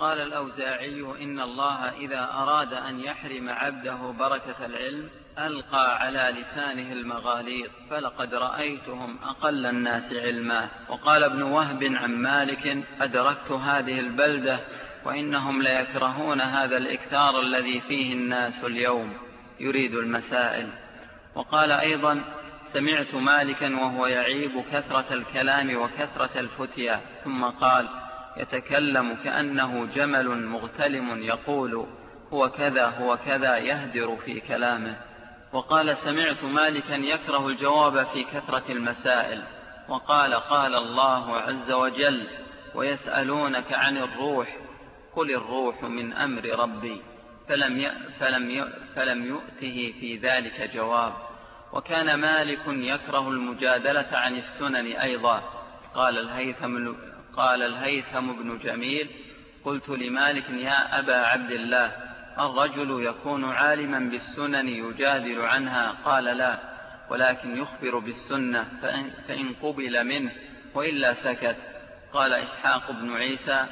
وقال الأوزاعي إن الله إذا أراد أن يحرم عبده بركة العلم ألقى على لسانه المغاليط فلقد رأيتهم أقل الناس علما. وقال ابن وهب عن مالك أدركت هذه البلدة وإنهم ليكرهون هذا الإكثار الذي فيه الناس اليوم يريد المسائل. وقال أيضا سمعت مالكا وهو يعيب كثرة الكلام وكثرة الفتيا ثم قال يتكلم كأنه جمل مغتلم يقول هو كذا هو كذا يهدر في كلامه. وقال سمعت مالكا يكره الجواب في كثرة المسائل. وقال قال الله عز وجل ويسألونك عن الروح قل الروح من أمر ربي فلم, فلم, فلم يؤته في ذلك جواب. وكان مالك يكره المجادلة عن السنن أيضا. قال الهيثم, قال الهيثم بن جميل قلت لمالك يا أبا عبد الله الرجل يكون عالما بالسنن يجادل عنها؟ قال لا ولكن يخبر بالسنة فإن, فإن قبل منه وإلا سكت. قال إسحاق بن عيسى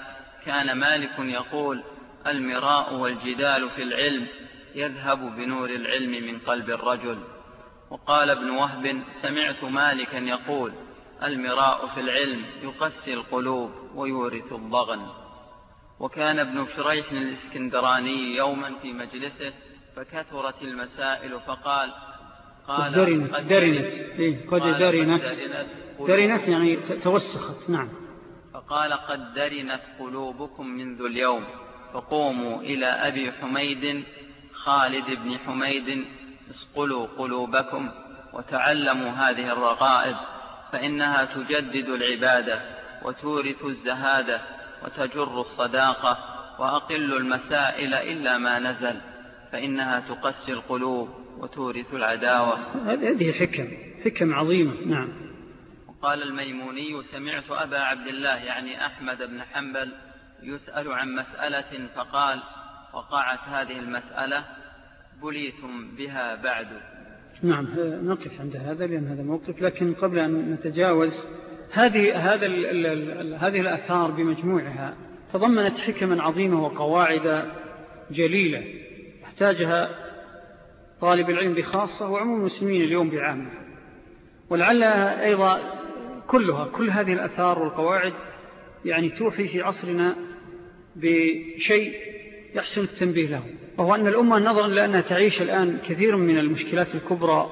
كان مالك يقول المراء والجدال في العلم يذهب بنور العلم من قلب الرجل. وقال ابن وهب سمعت مالكا يقول المراء في العلم يقسي القلوب ويورث الضغن. وكان ابن شريح الإسكندراني يوما في مجلسه فكثرت المسائل فقال قال درنت درنت. إيه قد درنت. درنت يعني توسخت نعم. فقال قد درنت قلوبكم منذ اليوم فقوموا إلى أبي حميد خالد بن حميد اسقلوا قلوبكم وتعلموا هذه الرغائب. فإنها تجدد العبادة وتورث الزهادة وتجر الصداقة وأقل المسائل إلا ما نزل فإنها تقسي القلوب وتورث العداوة. هذه حكم حكم عظيمة نعم. وقال الميموني سمعت أبا عبد الله يعني أحمد بن حنبل يسأل عن مسألة فقال وقعت هذه المسألة بليتم بها بعد. نعم نقف عند هذا لأن هذا موقف. لكن قبل أن نتجاوز هذه, هذا ال ال هذه الأثار بمجموعها تضمنت حكما عظيمة وقواعد جليلة يحتاجها طالب العلم بخاصة وعموم المسلمين اليوم بعامة. ولعلها أيضا كلها كل هذه الأثار والقواعد يعني توحي في عصرنا بشيء يحسن التنبيه له. وهو أن الأمة نظرا لأنها تعيش الآن كثير من المشكلات الكبرى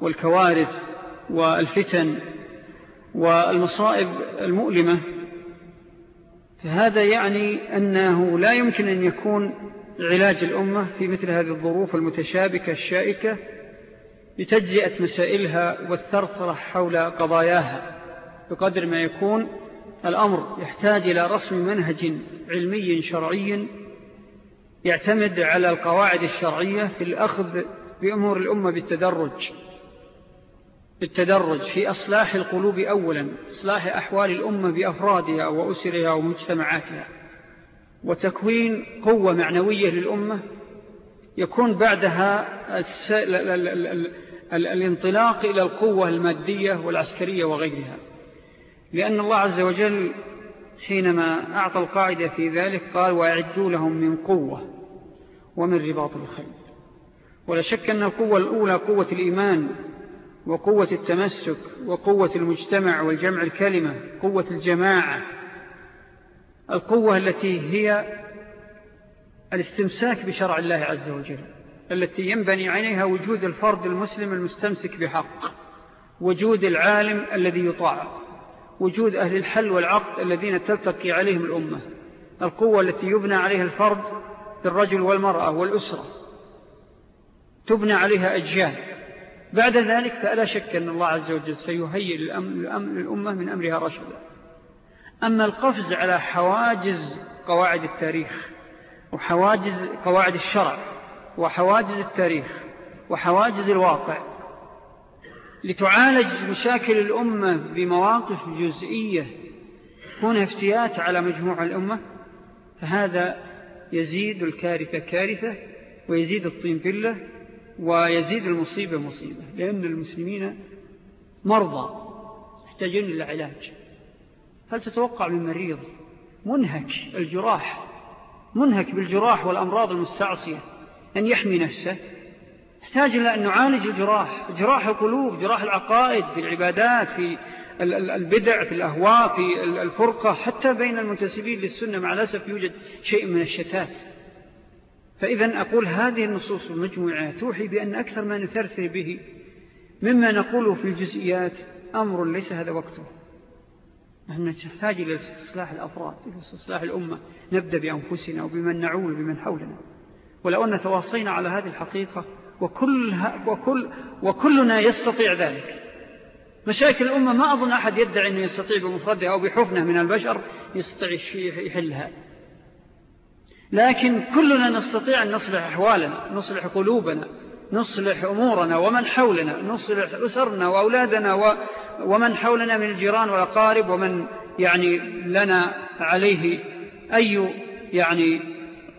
والكوارث والفتن والمصائب المؤلمة. فهذا يعني أنه لا يمكن أن يكون علاج الأمة في مثل هذه الظروف المتشابكة الشائكة لتجزئة مسائلها والثرثرة حول قضاياها. بقدر ما يكون الأمر يحتاج إلى رسم منهج علمي شرعي يعتمد على القواعد الشرعية في الأخذ بأمور الأمة بالتدرج. بالتدرج في أصلاح القلوب أولا إصلاح أحوال الأمة بأفرادها وأسرها ومجتمعاتها. وتكوين قوة معنوية للأمة يكون بعدها الانطلاق إلى القوة المادية والعسكرية وغيرها. لأن الله عز وجل حينما أعطى القاعدة في ذلك قال وأعدوا لهم من قوة ومن رباط الخير ولا شك أن القوة الأولى قوة الإيمان وقوة التمسك وقوة المجتمع والجمع الكلمة قوة الجماعة. القوة التي هي الاستمساك بشرع الله عز وجل التي ينبني عليها وجود الفرد المسلم المستمسك بحق وجود العالم الذي يطاع. وجود أهل الحل والعقد الذين تلتقي عليهم الأمة. القوة التي يبنى عليها الفرد بالرجل والمرأة والأسرة. تبنى عليها أجيال. بعد ذلك فألا شك أن الله عز وجل سيهيئ للأمة من أمرها رشدا. أما القفز على حواجز قواعد التاريخ وحواجز قواعد الشرع وحواجز التاريخ وحواجز الواقع لتعالج مشاكل الأمة بمواقف جزئية. تكون افتيات على مجموع الأمة فهذا يزيد الكارثة كارثة ويزيد الطين بالله ويزيد المصيبة مصيبة لأن المسلمين مرضى يحتاجون إلى علاج. هل تتوقع من مريض منهك الجراح منهك بالجراح والأمراض المستعصية أن يحمي نفسه؟ يحتاج إلى أن نعالج الجراح جراح القلوب جراح العقائد في العبادات في البدع في الأهواء في الفرقة حتى بين المنتسبين للسنة مع الأسف يوجد شيء من الشتات. فإذا أقول هذه النصوص المجموعة توحي بأن أكثر ما نثرثر به مما نقوله في الجزئيات أمر ليس هذا وقته. نحن نحتاج إلى استصلاح الأفراد إلى استصلاح الأمة. نبدأ بأنفسنا وبمن نعول بمن حولنا. ولو أن تواصينا على هذه الحقيقة وكل وكل وكلنا يستطيع ذلك. مشاكل الأمة ما أظن أحد يدعي أنه يستطيع بمفردها أو بحفنة من البشر يستطيع يحلها. لكن كلنا نستطيع أن نصلح أحوالنا نصلح قلوبنا نصلح أمورنا ومن حولنا نصلح أسرنا وأولادنا ومن حولنا من الجيران والأقارب ومن يعني لنا عليه أي يعني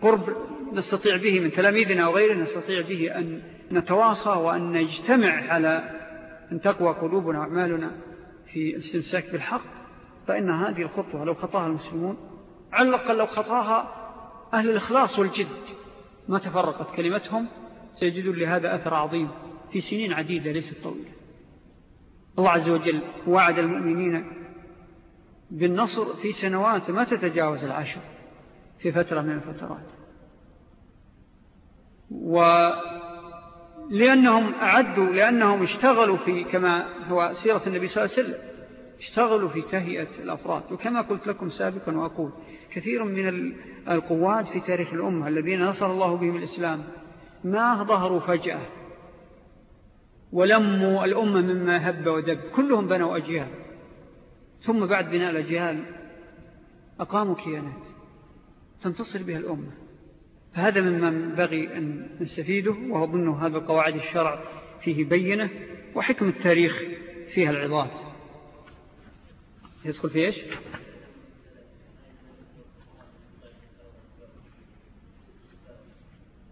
قرب نستطيع به من تلاميذنا وغيره نستطيع به أن نتواصى وأن نجتمع على أن تقوى قلوبنا وأعمالنا في الاستمساك بالحق فإن هذه الخطوة لو خطاها المسلمون على الأقل لو خطاها أهل الإخلاص والجد ما تفرقت كلمتهم سيجدون لهذا أثر عظيم في سنين عديدة ليست طويلة. الله عز وجل وعد المؤمنين بالنصر في سنوات ما تتجاوز العشر في فترة من الفترات. ولأنهم أعدوا لأنهم اشتغلوا في كما هو سيرة النبي صلى الله عليه وسلم اشتغلوا في تهيئة الأفراد. وكما قلت لكم سابقا وأقول كثير من القوات في تاريخ الأمة الذين نصر الله بهم الإسلام ما ظهروا فجأة ولموا الأمة مما هب ودب. كلهم بنوا أجيال. ثم بعد بناء الأجيال أقاموا كيانات تنتصر بها الأمة. فهذا مما ينبغي أن نستفيده وأظن هذا قواعد الشرع فيه بينة وحكم التاريخ فيها العظات. يدخل في إيش؟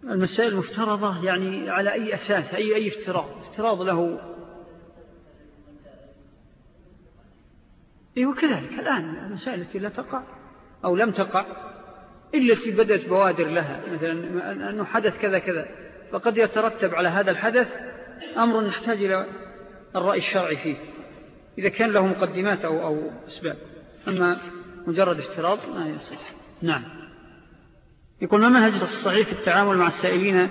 المسائل المفترضة يعني على أي أساس أي, أي افتراض. افتراض له. إيه وكذلك الآن المسائل التي لا تقع أو لم تقع إلا التي بدأت بوادر لها. مثلا أنه حدث كذا كذا. فقد يترتب على هذا الحدث أمر نحتاج إلى الرأي الشرعي فيه. إذا كان له مقدمات أو, أو أسباب. أما مجرد افتراض ما يصح. نعم. يقول ما منهج الصحيح في التعامل مع السائلين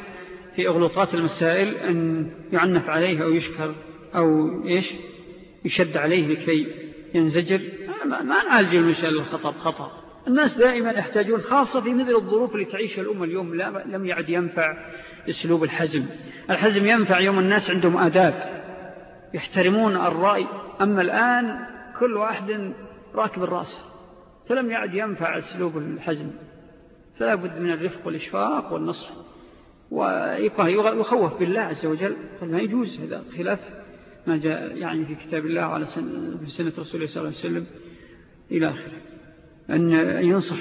في أغلطات المسائل أن يعنف عليه أو يشكر أو إيش؟ يشد عليه لكي ينزجر؟ ما نعالج المسائل الخطأ بخطأ الناس دائما يحتاجون خاصة في مثل الظروف اللي تعيشها الأمة اليوم لم يعد ينفع أسلوب الحزم. الحزم ينفع يوم الناس عندهم آداب يحترمون الرأي. أما الآن كل واحد راكب الرأس فلم يعد ينفع أسلوب الحزم. فلا بد من الرفق والإشفاق والنصح. ويخوف بالله عز وجل. ما يجوز هذا خلاف ما جاء يعني في كتاب الله على سنة, سنة رسوله صلى الله عليه وسلم إلى آخره. أن ينصح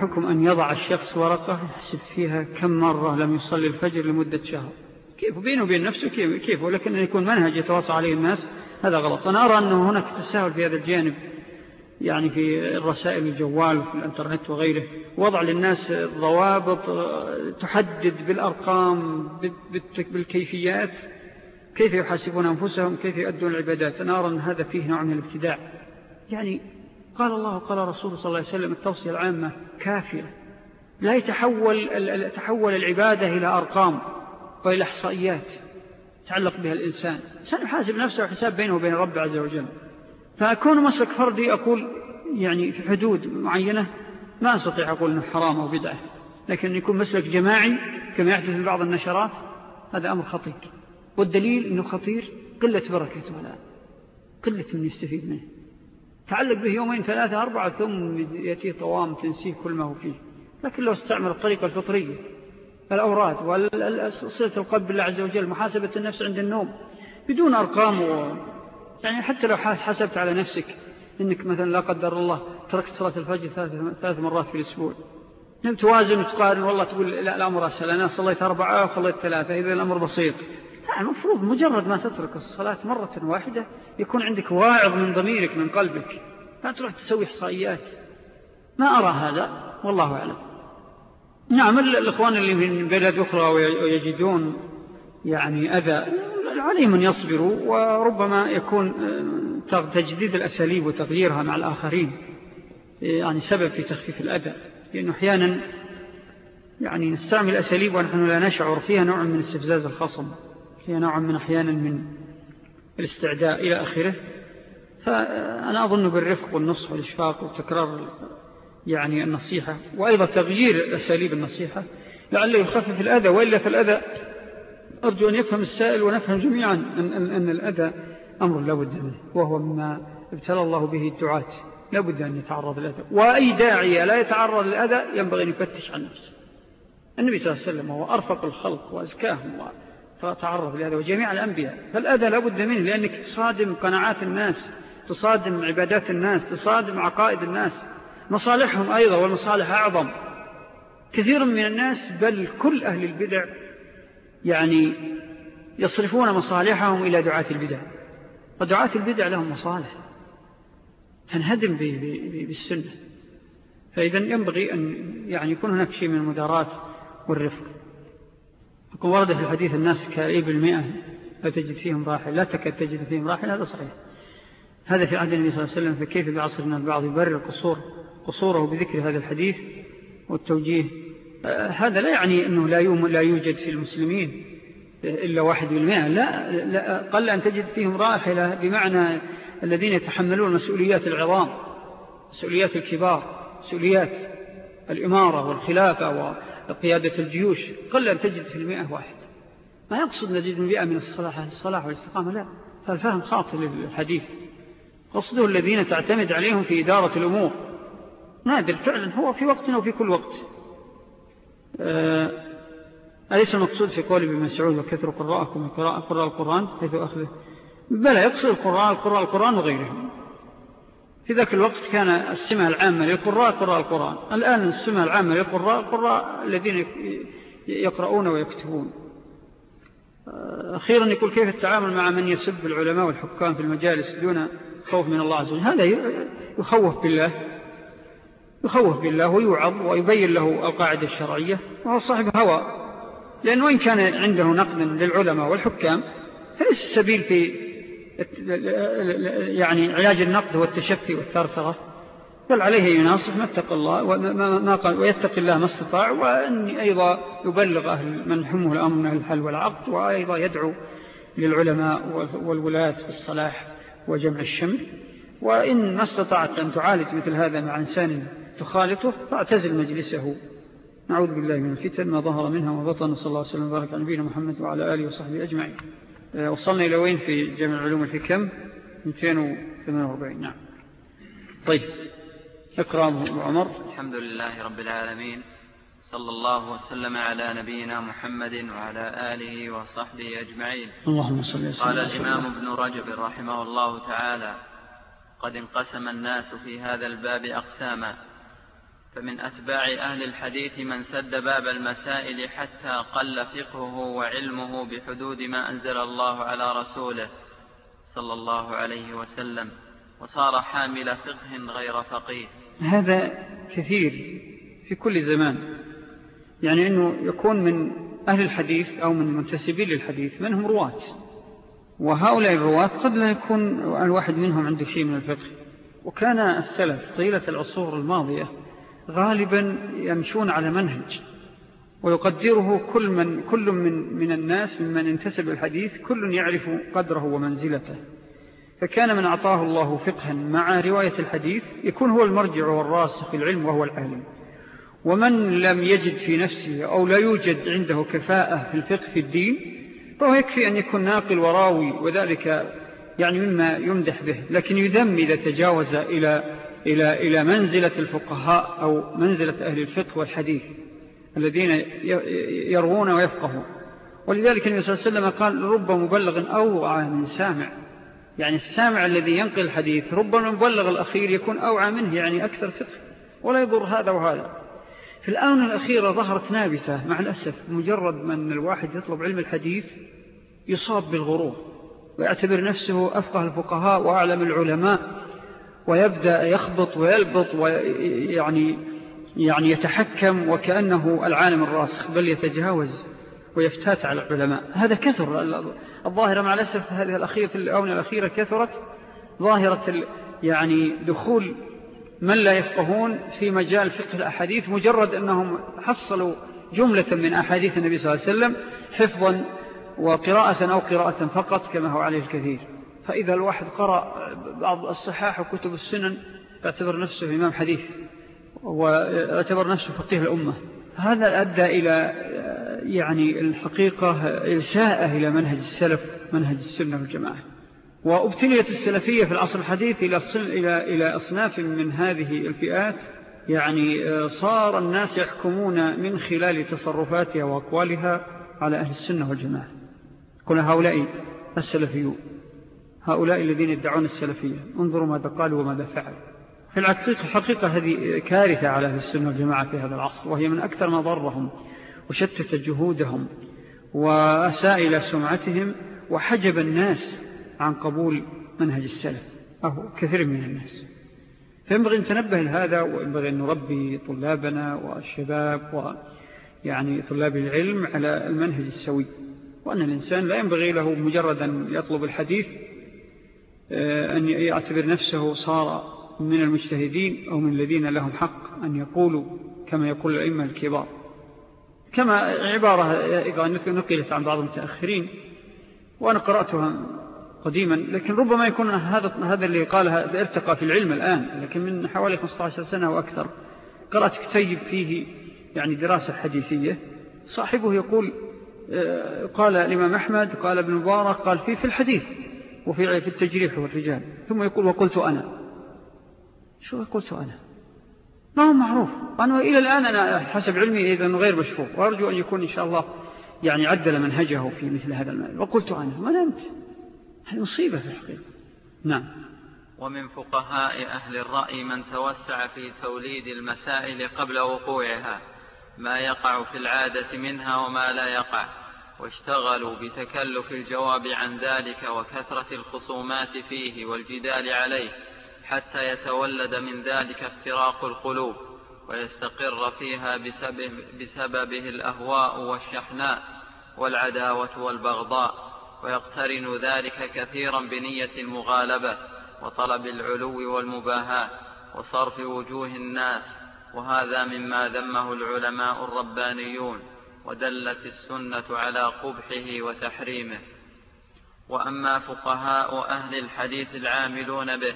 حكم أن يضع الشخص ورقة يحسب فيها كم مرة لم يصلي الفجر لمدة شهر. كيف؟ بينه وبين نفسه كيف, كيف؟ ولكن أن يكون منهج يتواصل عليه الناس هذا غلط. أنا أرى أنه هناك تساهل في هذا الجانب يعني في الرسائل الجوال وفي الإنترنت وغيره. وضع للناس ضوابط تحدد بالأرقام بالكيفيات كيف يحاسبون أنفسهم كيف يؤدون العبادات. أنا أرى أن هذا فيه نوع من الابتداع. يعني قال الله وقال رسول صلى الله عليه وسلم التوصية العامة كافية. لا يتحول تحول العبادة إلى أرقام وإلى إحصائيات تعلق بها الإنسان. سنحاسب نفسه وحساب بينه وبين رب عز وجل. فأكون مسلك فردي أقول يعني في حدود معينة ما أستطيع أقول أنه حرام أو بدعة. لكن يكون مسلك جماعي كما يحدث في بعض النشرات هذا أمر خطير. والدليل أنه خطير قلة بركته الآن قلة من يستفيد منه. تعلق به يومين ثلاثة أربعة ثم يأتي طوام تنسيه كل ما هو فيه. لكن لو استعمل الطريقة الفطرية الأوراد وصلة القلب بالله عز وجل محاسبة النفس عند النوم بدون أرقام و... يعني حتى لو حسبت على نفسك إنك مثلا لا قدر الله تركت صلاة الفجر ثلاث مرات في الأسبوع. لم توازن وتقارن والله تقول لا الأمر أسهل أنا صليت أربعة وخليت ثلاثة إذا الأمر بسيط. المفروض مجرد ما تترك الصلاة مرة واحدة يكون عندك واعظ من ضميرك من قلبك. لا تروح تسوي إحصائيات. ما أرى هذا والله أعلم. نعم الإخوان اللي من بلد أخرى ويجدون يعني أذى عليهم أن يصبروا وربما يكون آه، تجديد الأساليب وتغييرها مع الآخرين يعني سبب في تخفيف الأذى. لأنه أحيانا يعني نستعمل أساليب ونحن لا نشعر فيها نوع من استفزاز الخصم. فيها نوع من أحيانا من الاستعداء إلى آخره. فأنا أظن بالرفق والنصح والإشفاق وتكرار يعني النصيحة وأيضا تغيير أساليب النصيحة. لعله يخفف الأذى وإلا فالأذى أرجو أن يفهم السائل ونفهم جميعا أن, أن, أن الأذى أمر لا بد منه وهو مما ابتلى الله به الدعاة. لا بد أن يتعرض للأذى. وأي داعية لا يتعرض للأذى ينبغي أن يفتش عن نفسه. النبي صلى الله عليه وسلم هو أرفق الخلق وأزكاهم وتعرض لهذا وجميع الأنبياء. فالأذى لا بد منه لأنك تصادم قناعات الناس تصادم عبادات الناس تصادم عقائد الناس. مصالحهم أيضا والمصالح أعظم. كثير من الناس بل كل أهل البدع يعني يصرفون مصالحهم إلى دعاة البدع. ودعاة البدع لهم مصالح تنهدم بالسنة. فإذا ينبغي أن يعني يكون هناك شيء من المدارات والرفق. يكون ورد في الحديث الناس كأيب المئة لا تجد فيهم راحل لا تكاد تجد فيهم راحل هذا صحيح. هذا في عهد النبي صلى الله عليه وسلم فكيف بعصرنا البعض يبرر قصور قصوره بذكر هذا الحديث والتوجيه؟ هذا لا يعني أنه لا, لا يوجد في المسلمين إلا واحد بالمئة لا, لا قل أن تجد فيهم راحلة بمعنى الذين يتحملون مسؤوليات العظام مسؤوليات الكبار مسؤوليات الإمارة والخلافة وقيادة الجيوش قل أن تجد في المئة واحد. ما يقصد نجد المئة من الصلاح, الصلاح والاستقامة لا. فالفهم خاطئ للحديث. قصده الذين تعتمد عليهم في إدارة الأمور. نادر فعلا هو في وقتنا وفي كل وقت. آه، أليس المقصود في قول ابن مسعود وكثر قراءكم قراء القرآن؟ حيث أخذه. بلى يقصد القراء القراء القرآن وغيرهم. في ذاك الوقت كان السمة العامة للقراء قراء القرآن. الآن السمة العامة للقراء القراء الذين يقرؤون ويكتبون. آه، أخيرا يقول كيف التعامل مع من يسب العلماء والحكام في المجالس دون خوف من الله عز وجل؟ هذا يخوف بالله. يخوف بالله ويوعظ ويبين له القاعدة الشرعية وهو صاحب هوى. لأنه وإن كان عنده نقد للعلماء والحكام فليس السبيل في يعني علاج النقد هو التشفي والثرثرة بل عليه يناصف ما اتق الله وما قال ويتق الله ما استطاع وأن أيضا يبلغ أهل من حمه الأمر من الحل والعقد وأيضا يدعو للعلماء والولاة في الصلاح وجمع الشمل. وإن ما استطعت أن تعالج مثل هذا مع إنسان تخالطه فاعتزل مجلسه. نعوذ بالله من الفتن ما ظهر منها وبطن صلى الله عليه وسلم وبارك عن نبينا محمد وعلى آله وصحبه أجمعين. وصلنا إلى وين في جامع العلوم الحكم؟ 248 نعم. طيب. اكرام عمر. الحمد لله رب العالمين. صلى الله وسلم على نبينا محمد وعلى آله وصحبه أجمعين. اللهم صل وسلم قال الإمام ابن رجب رحمه الله تعالى قد انقسم الناس في هذا الباب أقساما فمن أتباع أهل الحديث من سد باب المسائل حتى قل فقهه وعلمه بحدود ما أنزل الله على رسوله صلى الله عليه وسلم وصار حامل فقه غير فقيه. هذا كثير في كل زمان. يعني أنه يكون من أهل الحديث أو من منتسبين للحديث منهم رواة. وهؤلاء الرواة قد لا يكون الواحد منهم عنده شيء من الفقه. وكان السلف طيلة العصور الماضية غالبا يمشون على منهج ويقدره كل من, كل من, من الناس ممن انتسب الحديث كل يعرف قدره ومنزلته. فكان من أعطاه الله فقها مع رواية الحديث يكون هو المرجع والراسخ في العلم وهو العالم. ومن لم يجد في نفسه أو لا يوجد عنده كفاءة في الفقه في الدين فهو يكفي أن يكون ناقل وراوي وذلك يعني مما يمدح به لكن يذم إذا تجاوز إلى, إلى, إلى منزلة الفقهاء أو منزلة أهل الفقه والحديث الذين يروون ويفقهون. ولذلك النبي صلى الله عليه وسلم قال رب مبلغ أوعى من سامع. يعني السامع الذي ينقل الحديث ربما مبلغ الأخير يكون أوعى منه يعني أكثر فقه ولا يضر هذا وهذا. في الآونة الأخيرة ظهرت نابتة مع الأسف مجرد من الواحد يطلب علم الحديث يصاب بالغرور ويعتبر نفسه أفقه الفقهاء وأعلم العلماء. ويبدأ يخبط ويلبط ويعني يعني يتحكم وكأنه العالم الراسخ بل يتجاوز ويفتات على العلماء. هذا كثر. الظاهرة مع الأسف هذه الأخيرة في الأونة الأخيرة كثرت. ظاهرة يعني دخول من لا يفقهون في مجال فقه الأحاديث مجرد أنهم حصلوا جملة من أحاديث النبي صلى الله عليه وسلم حفظا وقراءة أو قراءة فقط كما هو عليه الكثير. فإذا الواحد قرأ بعض الصحاح وكتب السنن يعتبر نفسه إمام حديث ويعتبر نفسه فقيه الأمة هذا أدى إلى يعني الحقيقة إلساءه إلى منهج السلف منهج السنة والجماعة. وأبتليت السلفية في العصر الحديث إلى, إلى أصناف من هذه الفئات. يعني صار الناس يحكمون من خلال تصرفاتها وأقوالها على أهل السنة والجماعة. كل هؤلاء السلفيون. هؤلاء الذين يدعون السلفية. انظروا ماذا قالوا وماذا فعلوا. في الحقيقة حقيقة هذه كارثة على أهل السنة والجماعة في هذا العصر وهي من أكثر ما ضرهم وشتت جهودهم وأساء إلى سمعتهم وحجب الناس عن قبول منهج السلف. أو كثير من الناس. فينبغي أن تنبه لهذا وينبغي أن نربي طلابنا والشباب ويعني طلاب العلم على المنهج السوي. وأن الإنسان لا ينبغي له مجرد أن يطلب الحديث أن يعتبر نفسه صار من المجتهدين أو من الذين لهم حق أن يقولوا كما يقول الأئمة الكبار. كما عبارة إذا نقلت عن بعض المتأخرين وأنا قرأتها قديما لكن ربما يكون هذا هذا اللي قالها ارتقى في العلم الآن لكن من حوالي 15 سنة وأكثر قرأت كتيب فيه يعني دراسة حديثية. صاحبه يقول آه، قال الإمام أحمد قال ابن مبارك قال فيه في الحديث. وفي في التجريح والرجال. ثم يقول وقلت أنا. شو قلت أنا؟ ما هو معروف. أنا إلى الآن أنا حسب علمي إذا غير مشفوق وأرجو أن يكون إن شاء الله يعني عدل منهجه في مثل هذا المال وقلت أنا. ما نمت هذه مصيبة في الحقيقة. نعم. ومن فقهاء أهل الرأي من توسع في توليد المسائل قبل وقوعها ما يقع في العادة منها وما لا يقع. واشتغلوا بتكلف الجواب عن ذلك وكثرة الخصومات فيه والجدال عليه حتى يتولد من ذلك افتراق القلوب ويستقر فيها بسبب بسببه الأهواء والشحناء والعداوة والبغضاء ويقترن ذلك كثيرا بنية المغالبة وطلب العلو والمباهاة وصرف وجوه الناس وهذا مما ذمه العلماء الربانيون ودلت السنة على قبحه وتحريمه. وأما فقهاء أهل الحديث العاملون به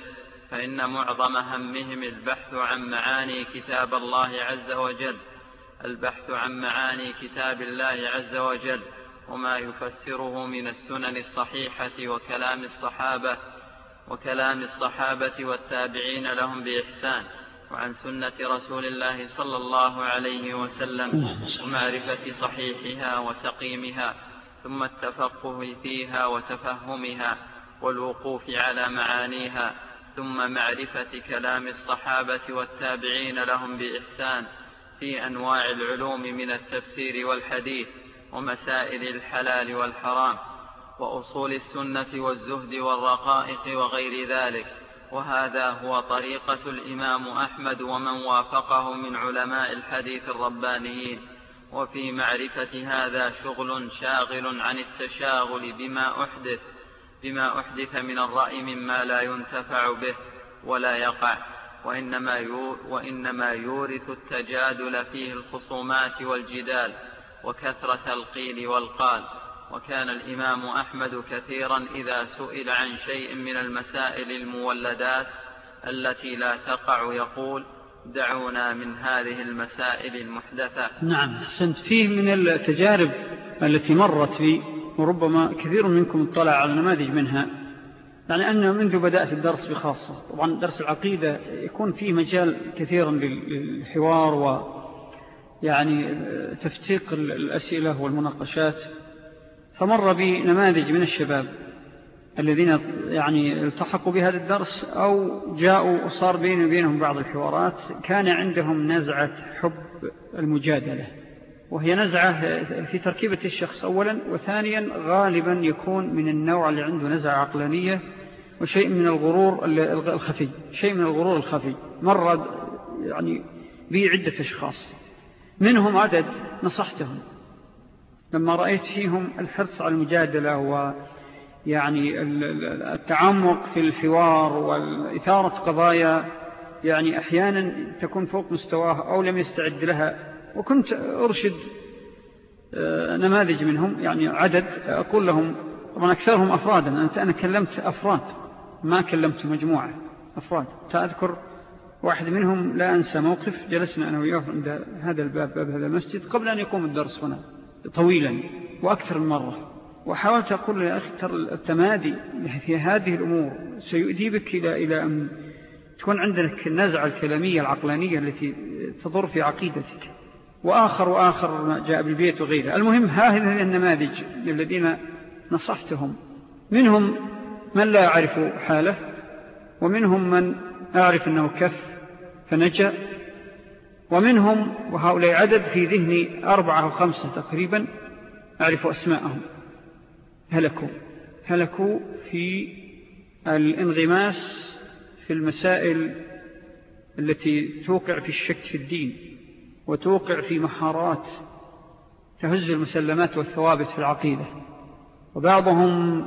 فإن معظم همهم البحث عن معاني كتاب الله عز وجل البحث عن معاني كتاب الله عز وجل وما يفسره من السنن الصحيحة وكلام الصحابة وكلام الصحابة والتابعين لهم بإحسان. وعن سنة رسول الله صلى الله عليه وسلم ومعرفة صحيحها وسقيمها ثم التفقه فيها وتفهمها والوقوف على معانيها ثم معرفة كلام الصحابة والتابعين لهم بإحسان في أنواع العلوم من التفسير والحديث ومسائل الحلال والحرام وأصول السنة والزهد والرقائق وغير ذلك. وهذا هو طريقة الإمام أحمد ومن وافقه من علماء الحديث الربانيين. وفي معرفة هذا شغل شاغل عن التشاغل بما أحدث بما أحدث من الرأي مما لا ينتفع به ولا يقع. وإنما, وإنما يورث التجادل فيه الخصومات والجدال وكثرة القيل والقال. وكان الإمام أحمد كثيرا إذا سئل عن شيء من المسائل المولدات التي لا تقع يقول دعونا من هذه المسائل المحدثة. نعم حسنت فيه من التجارب التي مرت في وربما كثير منكم اطلع على نماذج منها يعني أن منذ بدأت الدرس بخاصة. طبعا درس العقيدة يكون فيه مجال كثيرا للحوار و يعني تفتيق الأسئلة والمناقشات. فمر بنماذج من الشباب الذين يعني التحقوا بهذا الدرس أو جاءوا وصار بين وبينهم بعض الحوارات. كان عندهم نزعة حب المجادلة وهي نزعة في تركيبة الشخص أولا وثانيا غالبا يكون من النوع اللي عنده نزعة عقلانية وشيء من الغرور الخفي شيء من الغرور الخفي. مرة يعني بي عدة أشخاص منهم عدد نصحتهم. لما رأيت فيهم الحرص على المجادلة ويعني التعمق في الحوار والإثارة قضايا يعني أحيانا تكون فوق مستواها أو لم يستعد لها. وكنت أرشد آه، نماذج منهم يعني عدد أقول لهم طبعا أكثرهم أفرادا أنا كلمت أفراد ما كلمت مجموعة أفراد. تأذكر واحد منهم لا أنسى موقف جلسنا أنا وياه عند هذا الباب باب هذا المسجد قبل أن يقوم الدرس هنا. طويلا وأكثر من مرة. وحاولت أقول يا أخي التمادي في هذه الأمور سيؤدي بك إلى, إلى أن تكون عندك النزعة الكلامية العقلانية التي تضر في عقيدتك. وآخر وآخر جاء بالبيت وغيره. المهم هذه النماذج الذين نصحتهم. منهم من لا يعرف حاله ومنهم من أعرف أنه كف فنجأ. ومنهم وهؤلاء عدد في ذهني أربعة أو خمسة تقريبا أعرف أسماءهم. هلكوا. هلكوا في الانغماس في المسائل التي توقع في الشك في الدين وتوقع في محارات تهز المسلمات والثوابت في العقيدة. وبعضهم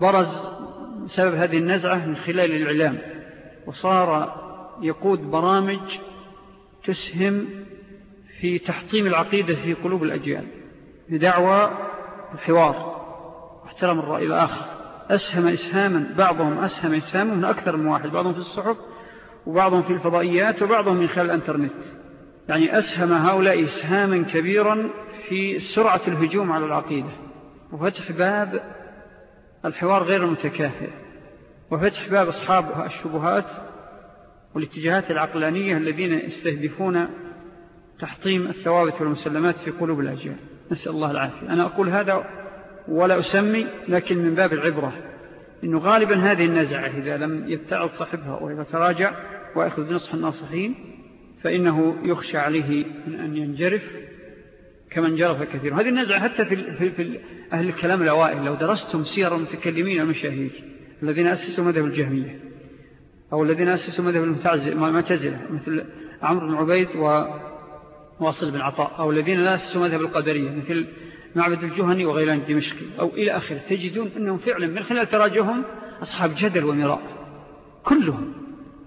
برز بسبب هذه النزعة من خلال الإعلام. وصار يقود برامج تسهم في تحطيم العقيدة في قلوب الأجيال بدعوى الحوار واحترام الرأي الآخر. أسهم إسهاما بعضهم أسهم إسهاما من أكثر من واحد بعضهم في الصحف وبعضهم في الفضائيات وبعضهم من خلال الإنترنت. يعني أسهم هؤلاء إسهاما كبيرا في سرعة الهجوم على العقيدة. وفتح باب الحوار غير المتكافئ. وفتح باب أصحاب الشبهات والاتجاهات العقلانية الذين يستهدفون تحطيم الثوابت والمسلمات في قلوب الأجيال. نسأل الله العافية. أنا أقول هذا ولا أسمي لكن من باب العبرة إنه غالبا هذه النزعة إذا لم يبتعد صاحبها ويتراجع ويأخذ بنصح الناصحين فإنه يخشى عليه من أن ينجرف كما انجرف كثير هذه النزعة حتى في, في, في أهل الكلام الأوائل. لو درستم سير المتكلمين المشاهير الذين أسسوا مذهب الجهمية أو الذين أسسوا مذهب المعتزلة مثل عمرو بن عبيد وواصل بن عطاء أو الذين أسسوا مذهب القدرية مثل معبد الجهني وغيلان الدمشقي أو إلى آخر تجدون أنهم فعلا من خلال تراجعهم أصحاب جدل ومراء كلهم.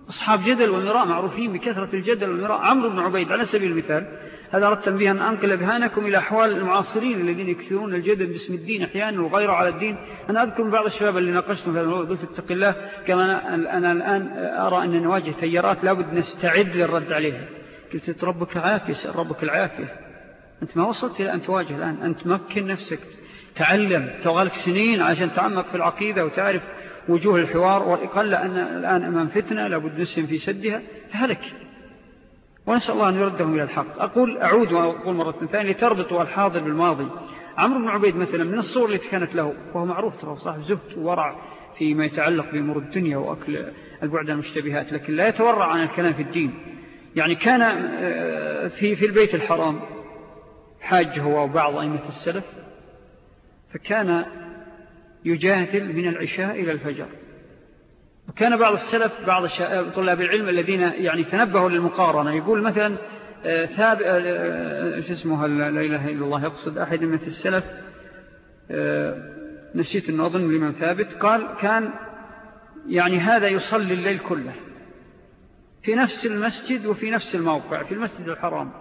أصحاب جدل ومراء معروفين بكثرة الجدل والمراء. عمرو بن عبيد على سبيل المثال هذا أردت بها أن أنقل بهانكم إلى أحوال المعاصرين الذين يكثرون الجدل باسم الدين أحيانا وغيره على الدين. أنا أذكر بعض الشباب اللي ناقشتهم في الموضوع قلت اتق الله كما أنا الآن أرى أن نواجه تيارات لابد نستعد للرد عليها. قلت ربك العافية سأل ربك العافية. أنت ما وصلت إلى أن تواجه الآن. أنت مكن نفسك تعلم تغالك سنين عشان تعمق في العقيدة وتعرف وجوه الحوار والإقل أن الآن أمام فتنة لابد نسهم في سدها فهلك. ونسأل الله أن يردهم إلى الحق. أقول أعود وأقول مرة ثانية لتربطوا الحاضر بالماضي. عمرو بن عبيد مثلا من الصور التي كانت له وهو معروف ترى صاحب زهد وورع فيما يتعلق بأمور الدنيا وأكل البعد المشتبهات لكن لا يتورع عن الكلام في الدين. يعني كان آه، في في البيت الحرام حاج هو وبعض أئمة السلف فكان يجادل من العشاء إلى الفجر. وكان بعض السلف بعض طلاب العلم الذين يعني تنبهوا للمقارنة. يقول مثلا آه، ثاب آه، آه، شو اسمها لا إله إلا الله يقصد أحد من السلف نسيت أنه أظن لمن ثابت. قال كان يعني هذا يصلي الليل كله. في نفس المسجد وفي نفس الموقع في المسجد الحرام.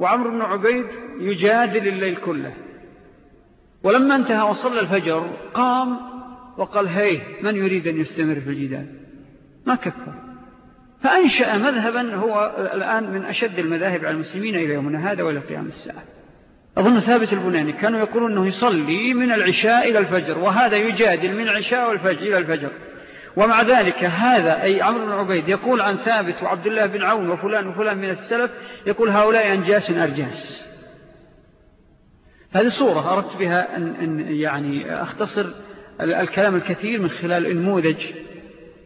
وعمر بن عبيد يجادل الليل كله. ولما انتهى وصلى الفجر قام وقال هي من يريد أن يستمر في الجدال؟ ما كفر فأنشأ مذهبا هو الآن من أشد المذاهب على المسلمين إلى يومنا هذا وإلى قيام الساعة. أظن ثابت البناني كانوا يقولون أنه يصلي من العشاء إلى الفجر وهذا يجادل من العشاء والفجر إلى الفجر. ومع ذلك هذا أي عمرو بن عبيد يقول عن ثابت وعبد الله بن عون وفلان وفلان من السلف يقول هؤلاء أنجاس أرجاس. هذه صورة أردت بها أن, أن يعني أختصر الكلام الكثير من خلال النموذج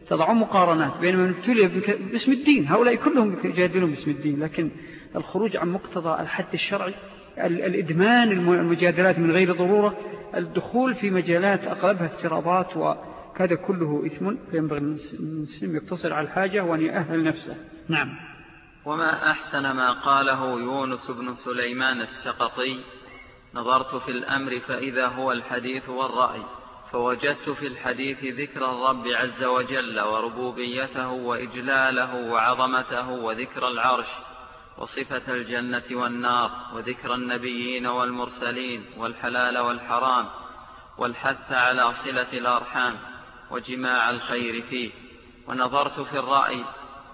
تضعون مقارنات بين من ابتلي باسم الدين. هؤلاء كلهم يجادلون باسم الدين لكن الخروج عن مقتضى الحد الشرعي الإدمان المجادلات من غير ضرورة الدخول في مجالات أغلبها افتراضات وكذا كله إثم فينبغي المسلم يقتصر على الحاجة وأن يأهل نفسه. نعم. وما أحسن ما قاله يونس بن سليمان السقطي؟ نظرت في الأمر فإذا هو الحديث والرأي فوجدت في الحديث ذكر الرب عز وجل وربوبيته وإجلاله وعظمته وذكر العرش وصفة الجنة والنار وذكر النبيين والمرسلين والحلال والحرام والحث على صلة الأرحام وجماع الخير فيه. ونظرت في الرأي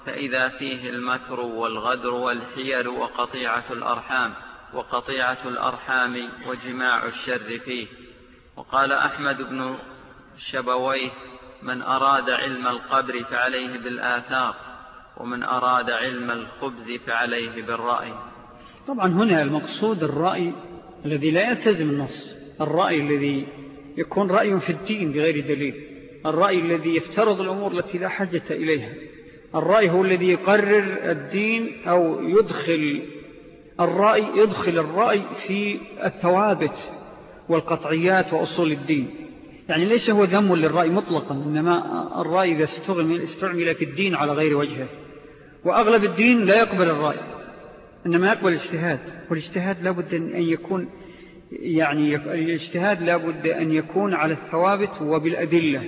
فإذا فيه المكر والغدر والحيل وقطيعة الأرحام وقطيعة الأرحام وجماع الشر فيه. وقال أحمد بن شبويه من أراد علم القبر فعليه بالآثار ومن أراد علم الخبز فعليه بالرأي. طبعا هنا المقصود الرأي الذي لا يلتزم النص الرأي الذي يكون رأي في الدين بغير دليل الرأي الذي يفترض الأمور التي لا حاجة إليها الرأي هو الذي يقرر الدين أو يدخل الرأي يدخل الرأي في الثوابت والقطعيات وأصول الدين. يعني ليس هو ذم للرأي مطلقا إنما الرأي إذا استعمل في الدين على غير وجهه. وأغلب الدين لا يقبل الرأي إنما يقبل الاجتهاد. والاجتهاد لابد أن يكون يعني الاجتهاد لابد أن يكون على الثوابت وبالأدلة.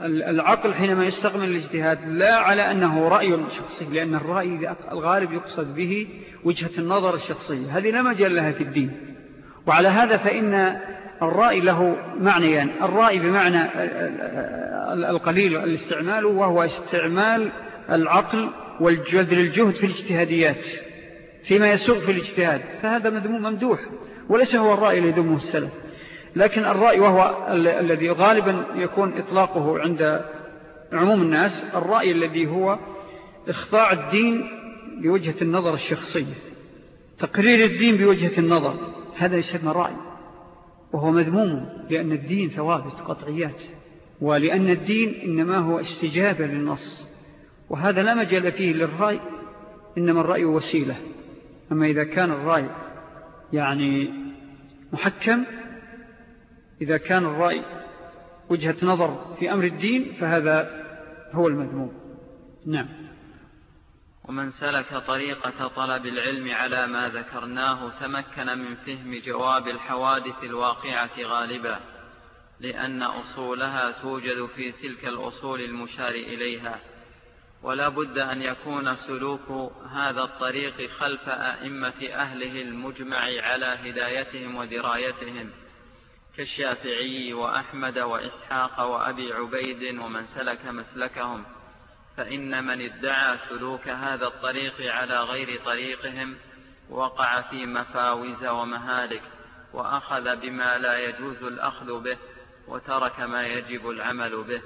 والعقل حينما يستغمل الاجتهاد لا على أنه رأي شخصي لأن الرأي الغالب يقصد به وجهة النظر الشخصية. هذه لا مجال لها في الدين. وعلى هذا فإن الرأي له معنيان. يعني الرأي بمعنى القليل الاستعمال وهو استعمال العقل والجذر الجهد في الاجتهاديات فيما يسوغ في الاجتهاد. فهذا ممدوح وليس هو الرأي الذي يذمه السلف. لكن الرأي وهو الذي غالبا يكون إطلاقه عند عموم الناس الرأي الذي هو إخضاع الدين بوجهة النظر الشخصية تقرير الدين بوجهة النظر هذا يسمى رأي وهو مذموم لأن الدين ثوابت قطعيات ولأن الدين إنما هو استجابة للنص وهذا لا مجال فيه للرأي إنما الرأي وسيلة أما إذا كان الرأي يعني محكم إذا كان الرأي وجهة نظر في أمر الدين فهذا هو المذموم. نعم. ومن سلك طريقة طلب العلم على ما ذكرناه تمكن من فهم جواب الحوادث الواقعة غالبا لأن أصولها توجد في تلك الأصول المشار إليها. ولا بد أن يكون سلوك هذا الطريق خلف أئمة أهله المجمع على هدايتهم ودرايتهم. كالشافعي وأحمد وإسحاق وأبي عبيد ومن سلك مسلكهم فإن من ادعى سلوك هذا الطريق على غير طريقهم وقع في مفاوز ومهالك وأخذ بما لا يجوز الأخذ به وترك ما يجب العمل به.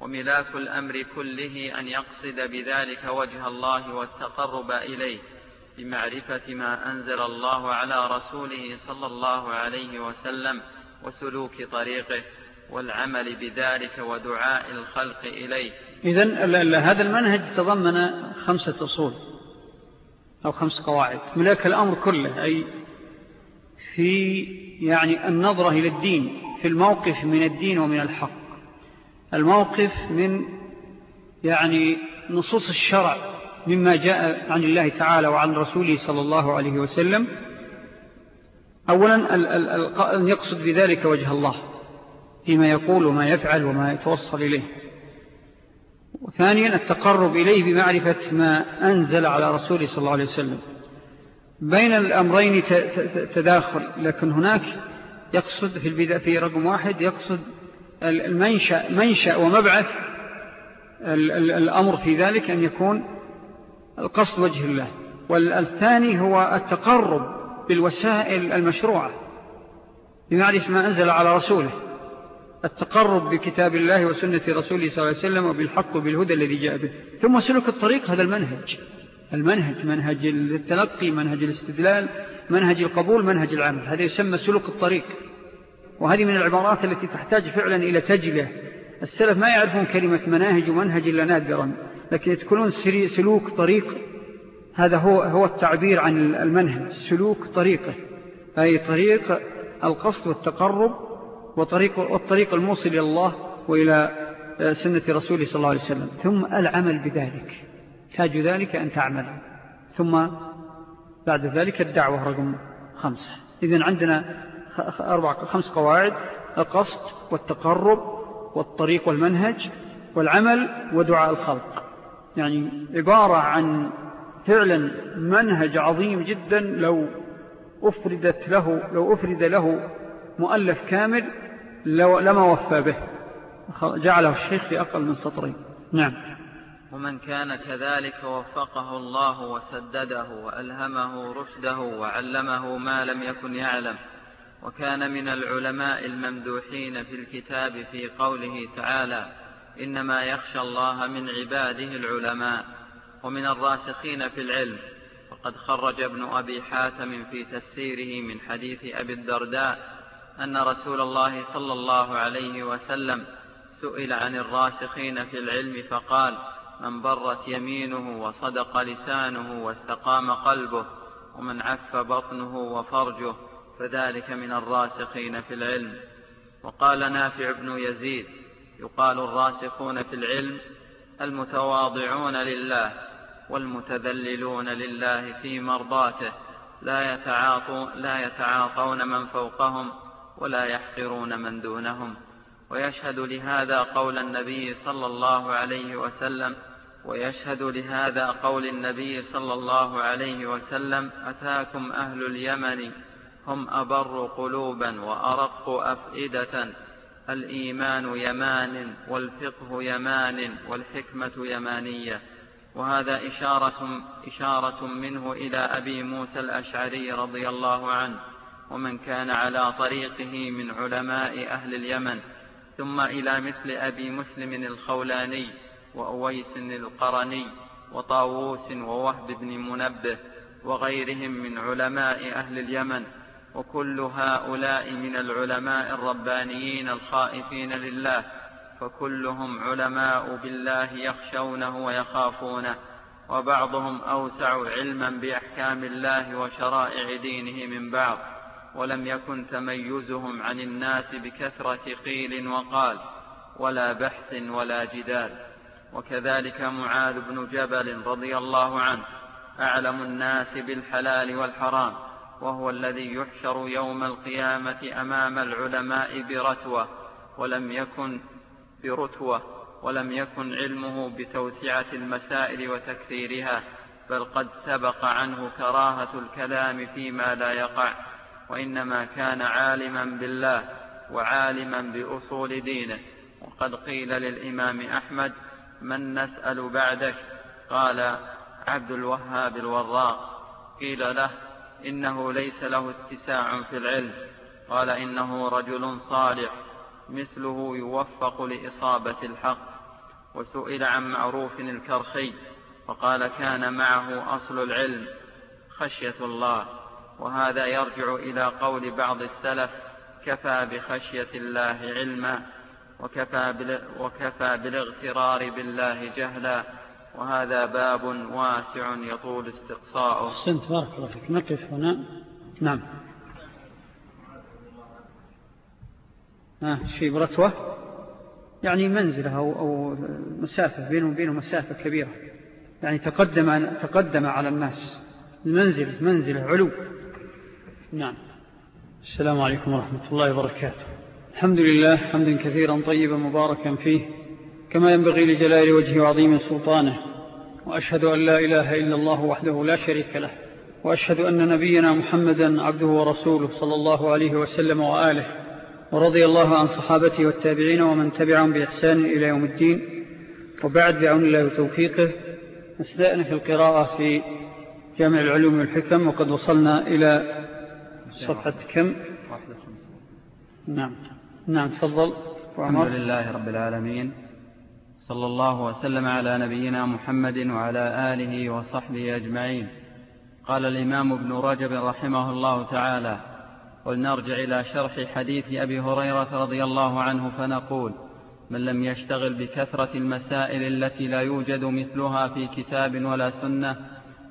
وملاك الأمر كله أن يقصد بذلك وجه الله والتقرب إليه بمعرفة ما أنزل الله على رسوله صلى الله عليه وسلم وسلوك طريقه والعمل بذلك ودعاء الخلق إليه. إذن هذا المنهج تضمن خمسة أصول أو خمس قواعد. ملاك الأمر كله أي في يعني النظرة إلى الدين في الموقف من الدين ومن الحق. الموقف من يعني نصوص الشرع مما جاء عن الله تعالى وعن رسوله صلى الله عليه وسلم. أولا أن يقصد بذلك وجه الله فيما يقول وما يفعل وما يتوصل إليه. وثانيا التقرب إليه بمعرفة ما أنزل على رسوله صلى الله عليه وسلم. بين الأمرين تداخل لكن هناك يقصد في البداية في رقم واحد يقصد المنشأ منشأ ومبعث الأمر في ذلك أن يكون القصد وجه الله. والثاني هو التقرب بالوسائل المشروعة بمعرفة ما أنزل على رسوله التقرب بكتاب الله وسنة رسوله صلى الله عليه وسلم وبالحق وبالهدى الذي جاء به. ثم سلوك الطريق هذا المنهج. المنهج منهج التلقي منهج الاستدلال منهج القبول منهج العمل. هذا يسمى سلوك الطريق. وهذه من العبارات التي تحتاج فعلا إلى تجلة السلف ما يعرفون كلمة مناهج ومنهج إلا نادرا لكن يتكلون سلوك طريق هذا هو, هو التعبير عن المنهج سلوك طريقه. أي طريق القصد والتقرب وطريق والطريق الموصل إلى الله وإلى سنة رسوله صلى الله عليه وسلم. ثم العمل بذلك. تاج ذلك أن تعمل. ثم بعد ذلك الدعوة رقم خمسة. إذن عندنا أربع خمس قواعد. القصد والتقرب والطريق والمنهج والعمل ودعاء الخلق. يعني عبارة عن فعلا منهج عظيم جدا لو أفردت له لو أفرد له مؤلف كامل لما وفى به. جعله الشيخ في أقل من سطرين. نعم. ومن كان كذلك وفقه الله وسدده وألهمه رشده وعلمه ما لم يكن يعلم وكان من العلماء الممدوحين في الكتاب في قوله تعالى إنما يخشى الله من عباده العلماء. ومن الراسخين في العلم. وقد خرج ابن أبي حاتم في تفسيره من حديث أبي الدرداء أن رسول الله صلى الله عليه وسلم سئل عن الراسخين في العلم فقال من برت يمينه وصدق لسانه واستقام قلبه ومن عف بطنه وفرجه فذلك من الراسخين في العلم. وقال نافع بن يزيد يقال الراسخون في العلم المتواضعون لله والمتذللون لله في مرضاته لا يتعاطون, لا يتعاطون من فوقهم ولا يحقرون من دونهم. ويشهد لهذا قول النبي صلى الله عليه وسلم ويشهد لهذا قول النبي صلى الله عليه وسلم أتاكم أهل اليمن هم أبر قلوبا وأرق أفئدة. الإيمان يمان والفقه يمان والحكمة يمانية. وهذا إشارة, إشارة منه إلى أبي موسى الأشعري رضي الله عنه ومن كان على طريقه من علماء أهل اليمن ثم إلى مثل أبي مسلم الخولاني وأويس القرني وطاووس ووهب بن منبه وغيرهم من علماء أهل اليمن وكل هؤلاء من العلماء الربانيين الخائفين لله فكلهم علماء بالله يخشونه ويخافونه وبعضهم أوسع علما بأحكام الله وشرائع دينه من بعض ولم يكن تميزهم عن الناس بكثرة قيل وقال ولا بحث ولا جدال. وكذلك معاذ بن جبل رضي الله عنه أعلم الناس بالحلال والحرام وهو الذي يحشر يوم القيامة أمام العلماء برتوة ولم يكن برتوة ولم يكن علمه بتوسعة المسائل وتكثيرها بل قد سبق عنه كراهة الكلام فيما لا يقع. وإنما كان عالما بالله وعالما بأصول دينه. وقد قيل للإمام أحمد من نسأل بعدك؟ قال عبد الوهاب الوراق. قيل له إنه ليس له اتساع في العلم. قال إنه رجل صالح. مثله يوفق لإصابة الحق وسئل عن معروف الكرخي فقال كان معه أصل العلم خشية الله وهذا يرجع إلى قول بعض السلف كفى بخشية الله علما وكفى, وكفى بالاغترار بالله جهلا وهذا باب واسع يطول استقصاؤه. أحسنت بارك الله فيك. نقف هنا. نعم. شيء برتوة يعني منزلة أو, أو مسافة بينه وبينه مسافة كبيرة. يعني تقدم, تقدم على الناس. المنزل منزلة علو. نعم. السلام عليكم ورحمة الله وبركاته. الحمد لله حمدا كثيرا طيبا مباركا فيه. كما ينبغي لجلال وجه وعظيم سلطانه. وأشهد أن لا إله إلا الله وحده لا شريك له. وأشهد أن نبينا محمدا عبده ورسوله صلى الله عليه وسلم وآله. ورضي الله عن صحابته والتابعين ومن تبعهم بإحسان إلى يوم الدين. وبعد بعون الله وتوفيقه نستأنف في القراءة في جامع العلوم والحكم وقد وصلنا إلى صفحة كم؟ نعم. نعم تفضل. الحمد لله رب العالمين. صلى الله وسلم على نبينا محمد وعلى آله وصحبه أجمعين. قال الإمام ابن رجب رحمه الله تعالى ولنرجع إلى شرح حديث أبي هريرة رضي الله عنه فنقول من لم يشتغل بكثرة المسائل التي لا يوجد مثلها في كتاب ولا سنة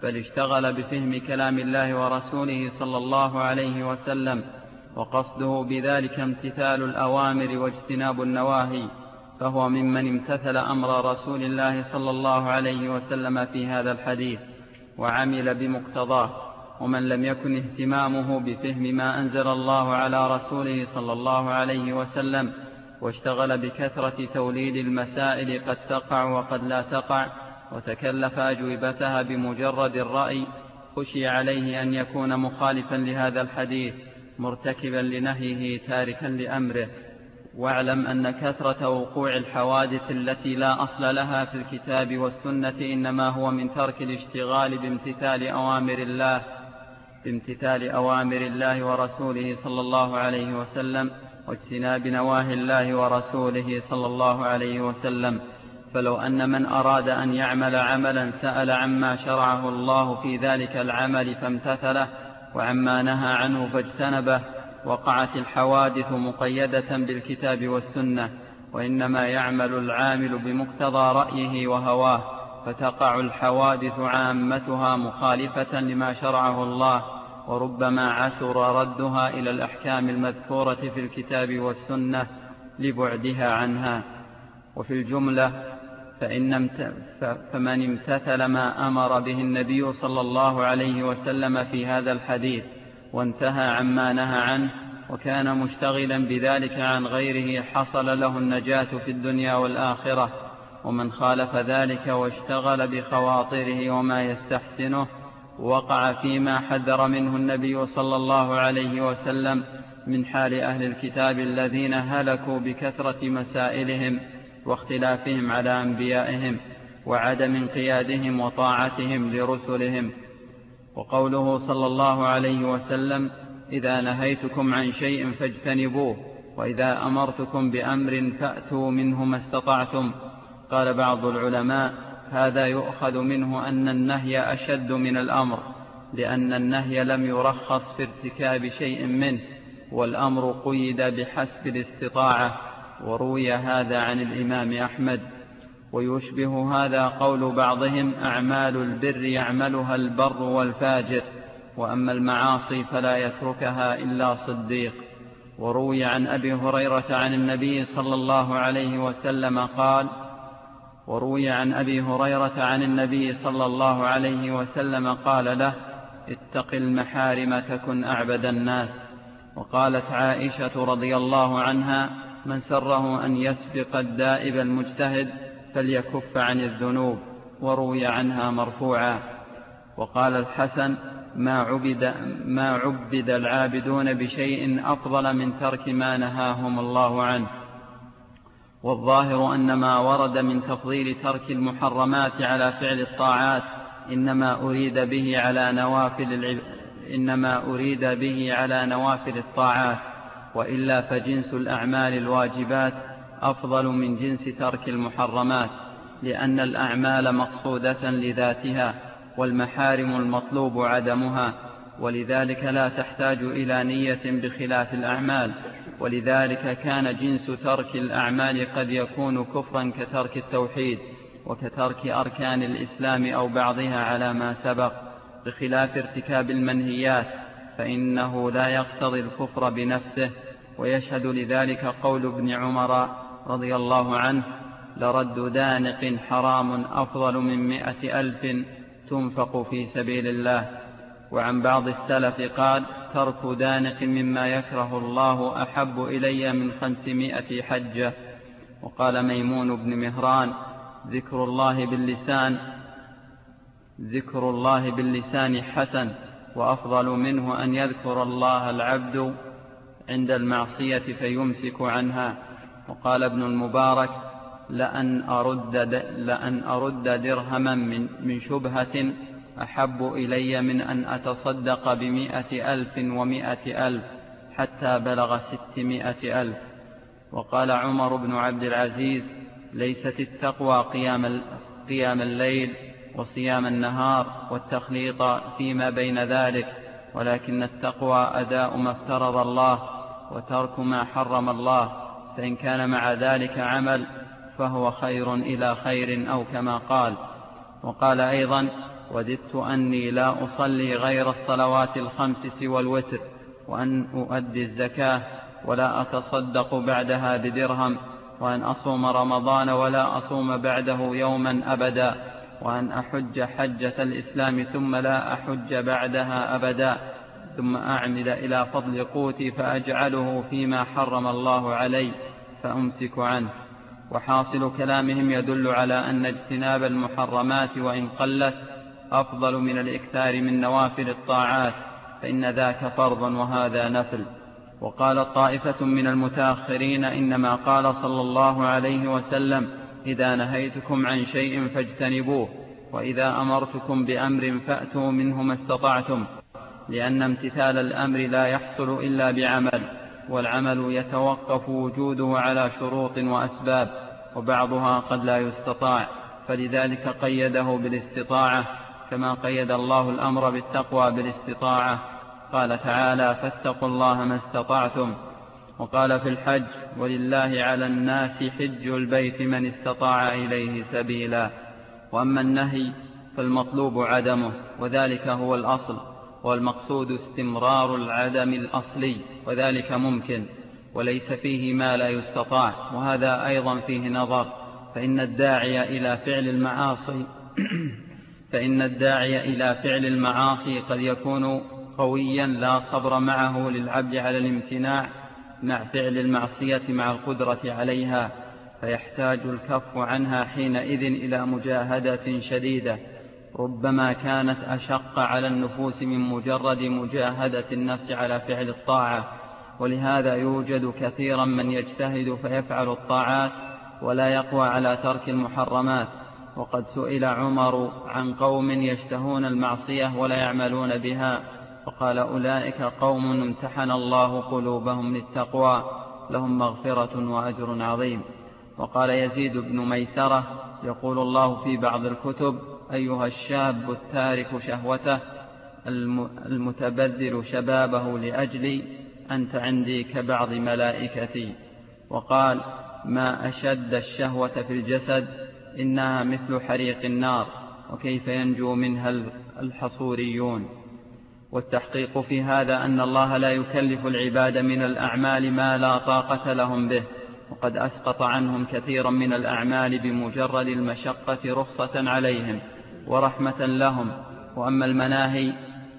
بل اشتغل بفهم كلام الله ورسوله صلى الله عليه وسلم وقصده بذلك امتثال الأوامر واجتناب النواهي فهو ممن امتثل أمر رسول الله صلى الله عليه وسلم في هذا الحديث وعمل بمقتضاه. ومن لم يكن اهتمامه بفهم ما أنزل الله على رسوله صلى الله عليه وسلم واشتغل بكثرة توليد المسائل قد تقع وقد لا تقع وتكلف أجوبتها بمجرد الرأي خشي عليه أن يكون مخالفا لهذا الحديث مرتكبا لنهيه تاركا لأمره. واعلم أن كثرة وقوع الحوادث التي لا أصل لها في الكتاب والسنة إنما هو من ترك الاشتغال بامتثال أوامر الله بامتثال أوامر الله ورسوله صلى الله عليه وسلم واجتناب نواهي الله ورسوله صلى الله عليه وسلم. فلو أن من أراد أن يعمل عملا سأل عما شرعه الله في ذلك العمل فامتثله وعما نهى عنه فاجتنبه. وقعت الحوادث مقيدة بالكتاب والسنة وإنما يعمل العامل بمقتضى رأيه وهواه فتقع الحوادث عامتها مخالفة لما شرعه الله. وربما عسر ردها إلى الأحكام المذكورة في الكتاب والسنة لبعدها عنها. وفي الجملة فإن فمن امتثل ما أمر به النبي صلى الله عليه وسلم في هذا الحديث وانتهى عما نهى عنه وكان مشتغلا بذلك عن غيره حصل له النجاة في الدنيا والآخرة. ومن خالف ذلك واشتغل بخواطره وما يستحسنه وقع فيما حذر منه النبي صلى الله عليه وسلم من حال أهل الكتاب الذين هلكوا بكثرة مسائلهم واختلافهم على أنبيائهم وعدم انقيادهم وطاعتهم لرسلهم. وقوله صلى الله عليه وسلم إذا نهيتكم عن شيء فاجتنبوه وإذا أمرتكم بأمر فأتوا منه ما استطعتم. قال بعض العلماء هذا يؤخذ منه أن النهي أشد من الأمر لأن النهي لم يرخص في ارتكاب شيء منه والأمر قيد بحسب الاستطاعة وروي هذا عن الإمام أحمد. ويشبه هذا قول بعضهم أعمال البر يعملها البر والفاجر وأما المعاصي فلا يتركها إلا صديق. وروي عن أبي هريرة عن النبي صلى الله عليه وسلم قال وروي عن أبي هريرة عن النبي صلى الله عليه وسلم قال له اتق المحارم تكن أعبد الناس. وقالت عائشة رضي الله عنها من سره أن يسبق الدائب المجتهد فليكف عن الذنوب. وروي عنها مرفوعا. وقال الحسن ما عبد, ما عبد العابدون بشيء أفضل من ترك ما نهاهم الله عنه. والظاهر أن ما ورد من تفضيل ترك المحرمات على فعل الطاعات إنما أريد به على نوافل إنما أريد به على نوافل الطاعات وإلا فجنس الأعمال الواجبات أفضل من جنس ترك المحرمات لأن الأعمال مقصودة لذاتها والمحارم المطلوب عدمها ولذلك لا تحتاج إلى نية بخلاف الأعمال. ولذلك كان جنس ترك الأعمال قد يكون كفرا كترك التوحيد وكترك أركان الإسلام أو بعضها على ما سبق. بخلاف ارتكاب المنهيات فإنه لا يقتضي الكفر بنفسه ويشهد لذلك قول ابن عمر رضي الله عنه لرد دانق حرام أفضل من مئة ألف تنفق في سبيل الله. وعن بعض السلف قال ترك دانق مما يكره الله أحب إلي من خمسمائة حجة. وقال ميمون بن مهران ذكر الله باللسان ذكر الله باللسان حسن وأفضل منه أن يذكر الله العبد عند المعصية فيمسك عنها. وقال ابن المبارك لأن أرد, لأن أرد درهما من, من شبهة أحب إلي من أن أتصدق بمئة ألف ومئة ألف حتى بلغ ستمائة ألف. وقال عمر بن عبد العزيز ليست التقوى قيام, قيام الليل وصيام النهار والتخليط فيما بين ذلك ولكن التقوى أداء ما افترض الله وترك ما حرم الله. فإن كان مع ذلك عمل فهو خير إلى خير أو كما قال. وقال أيضا وددت أني لا أصلي غير الصلوات الخمس سوى الوتر،، وأن أؤدي الزكاة ولا أتصدق بعدها بدرهم، وأن أصوم رمضان ولا أصوم بعده يوما أبدا وأن أحج حجة الإسلام ثم لا أحج بعدها أبدا ثم أعمد إلى فضل قوتي فأجعله فيما حرم الله علي فأمسك عنه. وحاصل كلامهم يدل على أن اجتناب المحرمات وإن قلت أفضل من الإكثار من نوافل الطاعات فإن ذاك فرض وهذا نفل. وقال طائفة من المتأخرين إنما قال صلى الله عليه وسلم إذا نهيتكم عن شيء فاجتنبوه وإذا أمرتكم بأمر فأتوا منه ما استطعتم لأن امتثال الأمر لا يحصل إلا بعمل والعمل يتوقف وجوده على شروط وأسباب وبعضها قد لا يستطاع فلذلك قيده بالاستطاعة كما قيد الله الأمر بالتقوى بالاستطاعة. قال تعالى فاتقوا الله ما استطعتم. وقال في الحج ولله على الناس حج البيت من استطاع إليه سبيلا. وأما النهي فالمطلوب عدمه وذلك هو الأصل والمقصود استمرار العدم الأصلي وذلك ممكن وليس فيه ما لا يستطاع. وهذا أيضا فيه نظر فإن الداعي إلى فعل المعاصي فإن الداعي إلى فعل المعاصي قد يكون قويا لا صبر معه للعبد على الامتناع مع فعل المعصية مع القدرة عليها فيحتاج الكف عنها حينئذ إلى مجاهدة شديدة. ربما كانت أشق على النفوس من مجرد مجاهدة النفس على فعل الطاعة ولهذا يوجد كثيرا من يجتهد فيفعل الطاعات ولا يقوى على ترك المحرمات. وقد سئل عمر عن قوم يشتهون المعصية ولا يعملون بها فقال أولئك قوم امتحن الله قلوبهم للتقوى لهم مغفرة وأجر عظيم. وقال يزيد بن ميسرة يقول الله في بعض الكتب أيها الشاب التارك شهوته المتبذل شبابه لأجلي أنت عندي كبعض ملائكتي. وقال ما أشد الشهوة في الجسد إنها مثل حريق النار وكيف ينجو منها الحصوريون. والتحقيق في هذا أن الله لا يكلف العباد من الأعمال ما لا طاقة لهم به وقد أسقط عنهم كثيرا من الأعمال بمجرد المشقة رخصة عليهم ورحمة لهم. وأما المناهي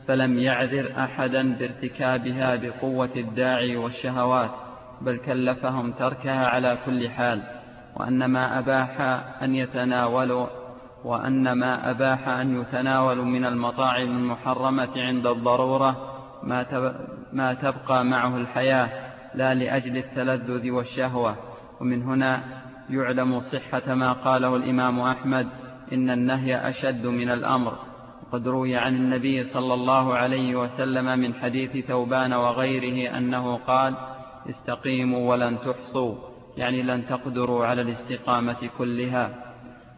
فلم يعذر أحدا بارتكابها بقوة الداعي والشهوات بل كلفهم تركها على كل حال. وأن ما أباح أن يتناولوا وأن ما أباح أن يتناولوا من المطاعم المحرمة عند الضرورة ما, تبقى معه الحياة لا لأجل التلذذ والشهوة. ومن هنا يعلم صحة ما قاله الإمام أحمد إن النهي أشد من الأمر. وقد روي عن النبي صلى الله عليه وسلم من حديث ثوبان وغيره أنه قال استقيموا ولن تحصوا. يعني لن تقدروا على الاستقامة كلها.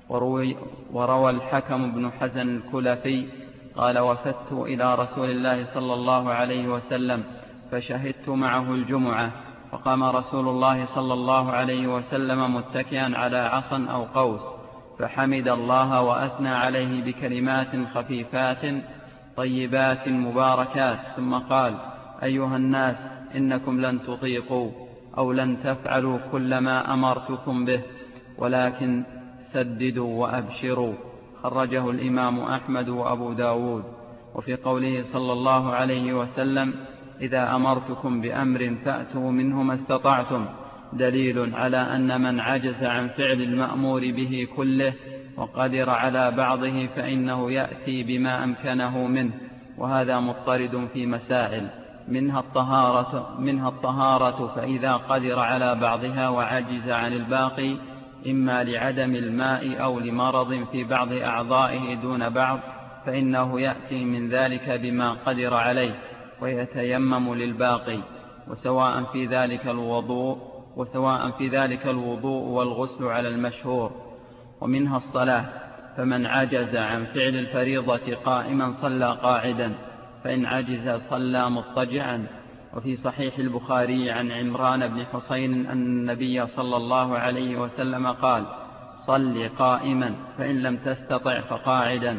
وروي وروى الحكم بن حزن الكلفي قال وفدت إلى رسول الله صلى الله عليه وسلم فشهدت معه الجمعة فقام رسول الله صلى الله عليه وسلم متكئا على عصا أو قوس فحمد الله وأثنى عليه بكلمات خفيفات طيبات مباركات ثم قال أيها الناس إنكم لن تطيقوا. أو لن تفعلوا كل ما أمرتكم به ولكن سددوا وأبشروا. خرجه الإمام أحمد وأبو داود. وفي قوله صلى الله عليه وسلم إذا أمرتكم بأمر فأتوا منه ما استطعتم. دليل على أن من عجز عن فعل المأمور به كله وقدر على بعضه فإنه يأتي بما أمكنه منه وهذا مضطرد في مسائل. منها الطهارة, منها الطهارة فإذا قدر على بعضها وعجز عن الباقي إما لعدم الماء أو لمرض في بعض أعضائه دون بعض فإنه يأتي من ذلك بما قدر عليه ويتيمم للباقي وسواء في ذلك الوضوء وسواء في ذلك الوضوء والغسل على المشهور ومنها الصلاة فمن عجز عن فعل الفريضة قائما صلى قاعدا. فإن عجز صلى مضطجعا. وفي صحيح البخاري عن عمران بن حسين أن النبي صلى الله عليه وسلم قال صل قائما فإن لم تستطع فقاعدا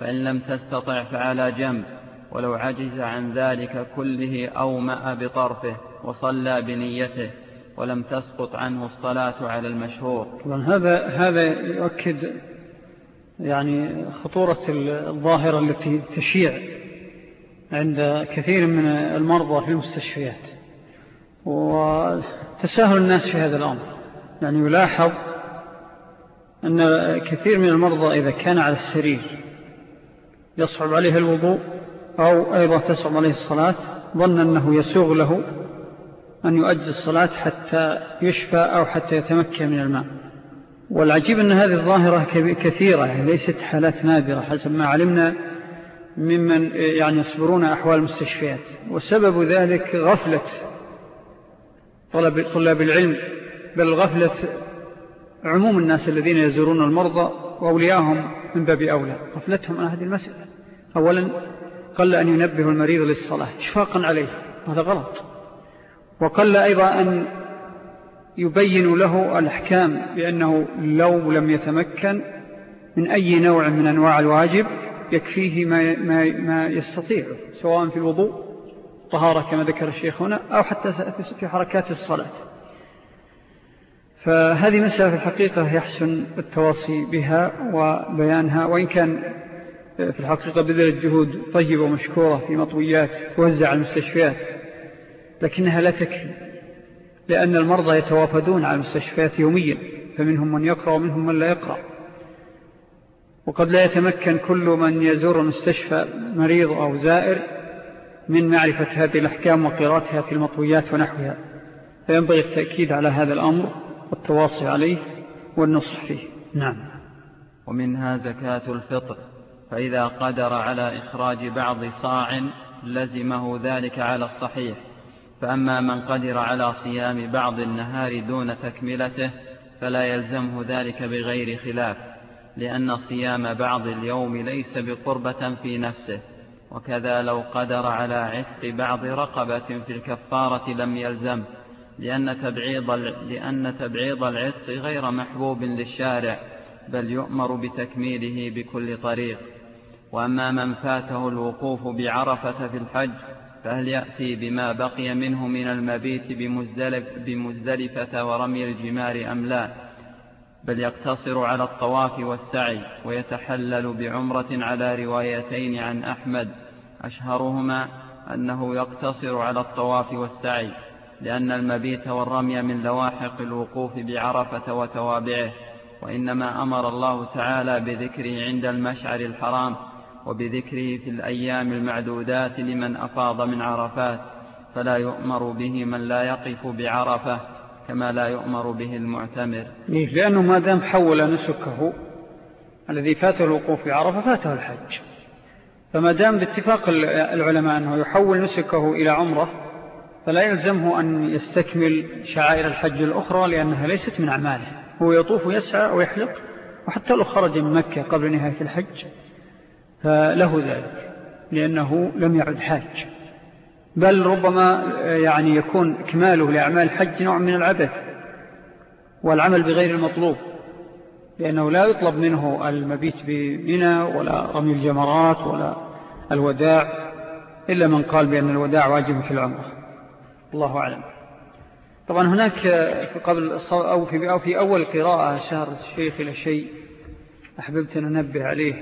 فإن لم تستطع فعلى جنب. ولو عجز عن ذلك كله أومأ بطرفه وصلى بنيته ولم تسقط عنه الصلاة على المشهور. هذا هذا يؤكد يعني خطورة الظاهرة التي تشيع. عند كثير من المرضى في المستشفيات. وتساهل الناس في هذا الأمر. يعني يلاحظ أن كثير من المرضى إذا كان على السرير يصعب عليه الوضوء أو أيضا تصعب عليه الصلاة ظن أنه يسوغ له أن يؤجل الصلاة حتى يشفى أو حتى يتمكن من الماء. والعجيب أن هذه الظاهرة كثيرة يعني ليست حالات نادرة. حسب ما علمنا ممن يعني يصبرون أحوال المستشفيات. وسبب ذلك غفلة طلب, طلاب العلم بل غفلة عموم الناس الذين يزورون المرضى وأولياءهم من باب أولى. غفلتهم عن هذه المسألة. أولا قل أن ينبه المريض للصلاة اشفاقا عليه. هذا غلط. وقل أيضا أن يبين له الأحكام بأنه لو لم يتمكن من أي نوع من أنواع الواجب يكفيه ما, ما, ما يستطيع سواء في الوضوء طهارة كما ذكر الشيخ هنا أو حتى في حركات الصلاة. فهذه مسألة في الحقيقة يحسن التواصي بها وبيانها وإن كان في الحقيقة بذل الجهود طيبة ومشكورة في مطويات توزع على المستشفيات لكنها لا تكفي لأن المرضى يتوافدون على المستشفيات يوميا فمنهم من يقرأ ومنهم من لا يقرأ. وقد لا يتمكن كل من يزور المستشفى مريض أو زائر من معرفة هذه الأحكام وقراءتها في المطويات ونحوها. فينبغي التأكيد على هذا الأمر والتواصي عليه والنصح فيه. نعم. ومنها زكاة الفطر فإذا قدر على إخراج بعض صاع لزمه ذلك على الصحيح. فأما من قدر على صيام بعض النهار دون تكملته فلا يلزمه ذلك بغير خلاف. لأن صيام بعض اليوم ليس بقربة في نفسه وكذا لو قدر على عتق بعض رقبة في الكفارة لم يلزم لأن تبعيض, لأن تبعيض العتق غير محبوب للشارع بل يؤمر بتكميله بكل طريق. وأما من فاته الوقوف بعرفة في الحج فهل يأتي بما بقي منه من المبيت بمزدلف بمزدلفة ورمي الجمار أم لا؟ بل يقتصر على الطواف والسعي ويتحلل بعمرة على روايتين عن أحمد. أشهرهما أنه يقتصر على الطواف والسعي لأن المبيت والرمي من لواحق الوقوف بعرفة وتوابعه وإنما أمر الله تعالى بذكره عند المشعر الحرام وبذكره في الأيام المعدودات لمن أفاض من عرفات فلا يؤمر به من لا يقف بعرفة. كما لا يؤمر به المعتمر. إيه، لأنه ما دام حول نسكه الذي فاته الوقوف بعرفة فاته الحج. فما دام باتفاق العلماء أنه يحول نسكه إلى عمرة فلا يلزمه أن يستكمل شعائر الحج الأخرى لأنها ليست من أعماله. هو يطوف ويسعى ويحلق وحتى لو خرج من مكة قبل نهاية الحج فله ذلك لأنه لم يعد حاج. بل ربما يعني يكون إكماله لأعمال الحج نوع من العبث والعمل بغير المطلوب لأنه لا يطلب منه المبيت بمنى ولا رمي الجمرات ولا الوداع إلا من قال بأن الوداع واجب في العمر الله أعلم. طبعا هناك في قبل أو في, أو في أول قراءة شهر الشيخ إلى شيء أحببت أن أنبه عليه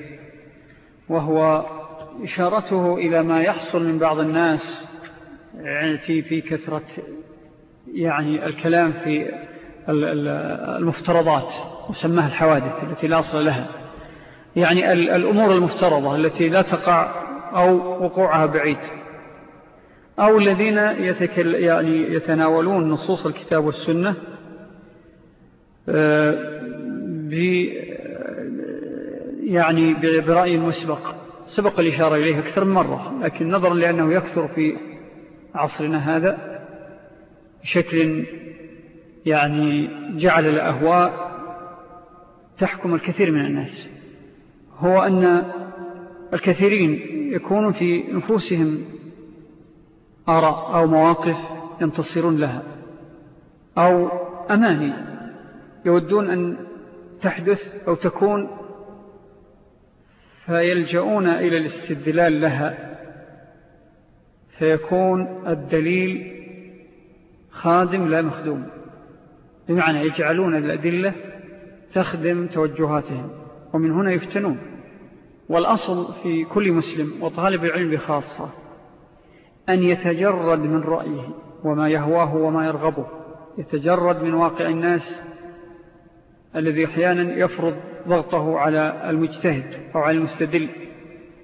وهو إشارته إلى ما يحصل من بعض الناس في في كثرة يعني الكلام في المفترضات وسماها الحوادث التي لا أصل لها. يعني الأمور المفترضة التي لا تقع أو وقوعها بعيد. أو الذين يتكل يعني يتناولون نصوص الكتاب والسنة آه، يعني برأي مسبق. سبق الإشارة إليه أكثر من مرة لكن نظرا لأنه يكثر في عصرنا هذا بشكل يعني جعل الأهواء تحكم الكثير من الناس. هو أن الكثيرين يكونون في نفوسهم آراء أو مواقف ينتصرون لها أو أماني يودون أن تحدث أو تكون فيلجؤون إلى الاستدلال لها. فيكون الدليل خادم لا مخدوم. بمعنى يجعلون الأدلة تخدم توجهاتهم ومن هنا يفتنون. والأصل في كل مسلم وطالب العلم بخاصة أن يتجرد من رأيه وما يهواه وما يرغبه. يتجرد من واقع الناس الذي أحيانا يفرض ضغطه على المجتهد أو على المستدل.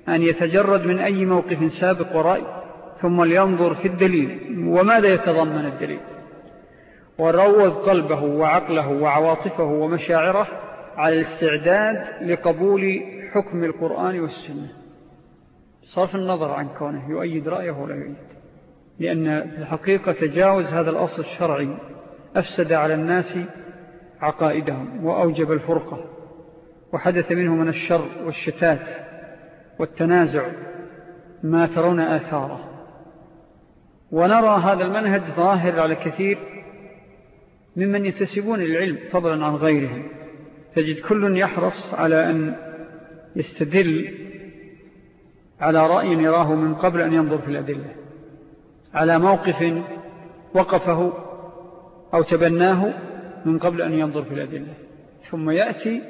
أن يتجرد من أي موقف سابق ورأي ثم لينظر في الدليل وماذا يتضمن الدليل؟ وروض قلبه وعقله وعواطفه ومشاعره على الاستعداد لقبول حكم القرآن والسنة. صرف النظر عن كونه يؤيد رأيه ولا يؤيد. لأن الحقيقة تجاوز هذا الأصل الشرعي. أفسد على الناس عقائدهم وأوجب الفرقة. وحدث منه من الشر والشتات والتنازع ما ترون آثاره. ونرى هذا المنهج ظاهر على كثير ممن يتسبون العلم فضلا عن غيرهم. تجد كل يحرص على أن يستدل على رأي يراه من قبل أن ينظر في الأدلة. على موقف وقفه أو تبناه من قبل أن ينظر في الأدلة. ثم يأتي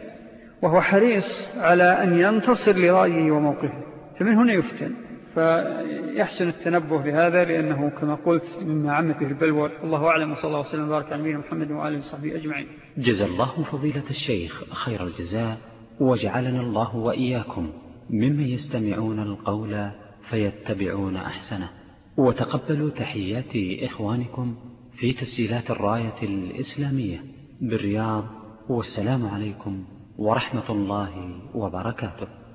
وهو حريص على أن ينتصر لرأيه وموقفه. فمن هنا يفتن. فيحسن التنبه لهذا لأنه كما قلت مما به البلوى. الله أعلم وصلى الله وسلم وبارك على نبينا محمد وآله وصحبه أجمعين. جزى الله فضيلة الشيخ خير الجزاء وجعلنا الله وإياكم ممن يستمعون القول فيتبعون أحسنه. وتقبلوا تحيات إخوانكم في تسجيلات الراية الإسلامية بالرياض والسلام عليكم ورحمة الله وبركاته.